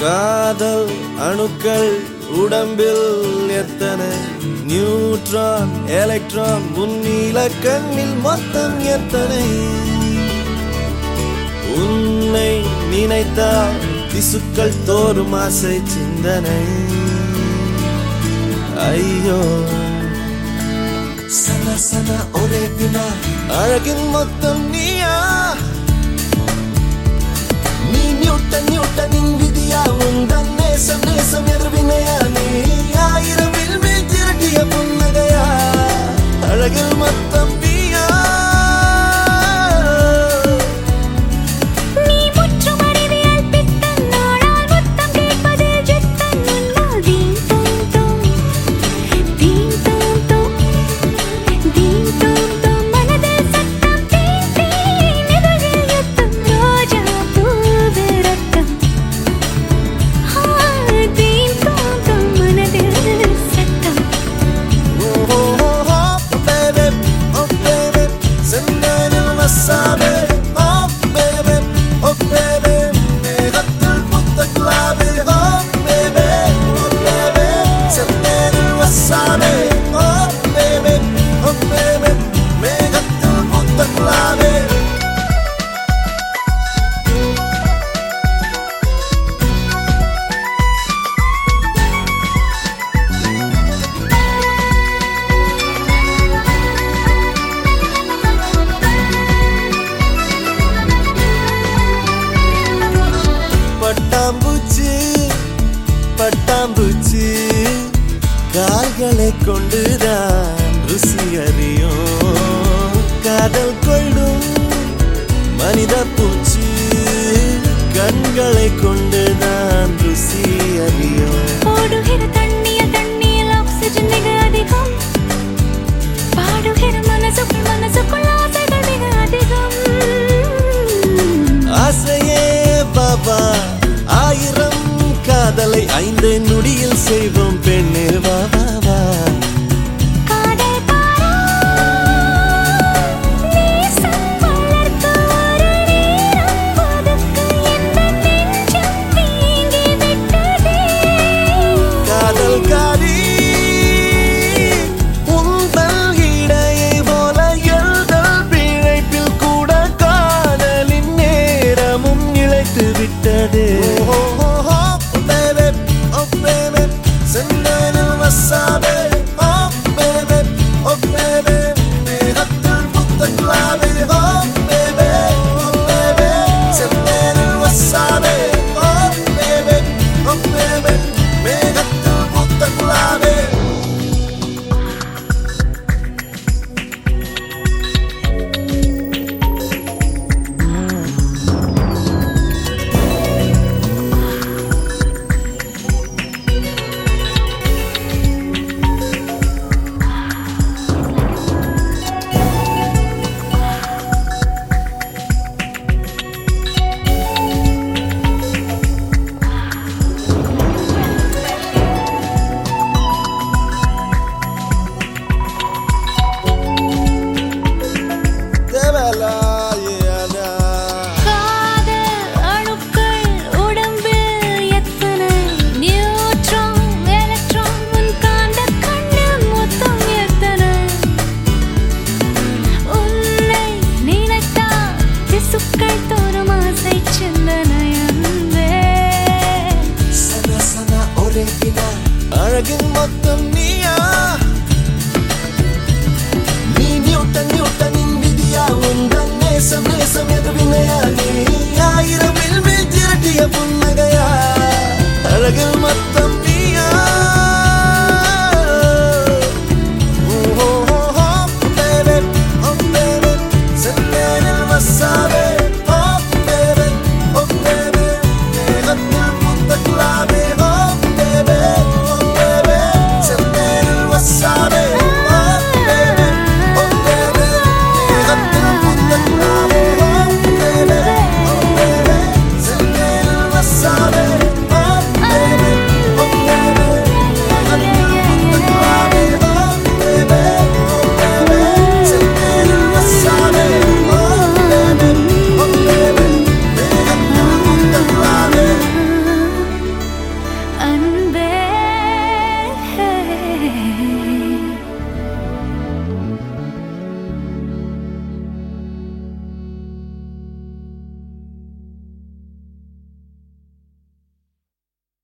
காதல் அணுக்கள் உடம்பில் எத்தனை நியூட்ரான் எலக்ட்ரான் முன்னில கண்ணில் மொத்தம் எத்தனை? உன்னை நினைத்தால் திசுக்கள் தோறும் ஆசை சிந்தனை. ஐயோ. சன சன ஒரே வினா. அழகின் மொத்தம் நீயா? நீ நியூட்டன் நியூட்டனின் விதியா? உந்தன் நேசம் நேசம் எதிர்வினையா? மனித பூச்சி கண்களை கொண்டுதான் ருசி அறியும் ஓடுகிற தண்ணியில் தண்ணியில் ஆக்சிஜன் மிக அதிகம். பாடுகிற மனசுக்குள் மனசுக்குள் ஆசைகள் மிக அதிகம். ஆசையே பாபா ஆயிரம் காதலை ஐந்து நொடியில் செய்வோம் பெண்ணே வா. தேவலாயனா காதல் அணுக்கள் உடம்பில் எத்தனை? நியூட்ரான் எலக்ட்ரான் உன் காந்த கண்ணில் மொத்தம் எத்தனை? உன்னை நினைத்தால் திசுக்கள் தோறும் ஆசை சிந்தனை அன்பே சன ஒரே வினா. அழகின் மொத்தம் நீயா? நீ நியூட்டன் நியூட்டன் விதியா உந்தன் நேசம் நேசம் எதிர்வினையா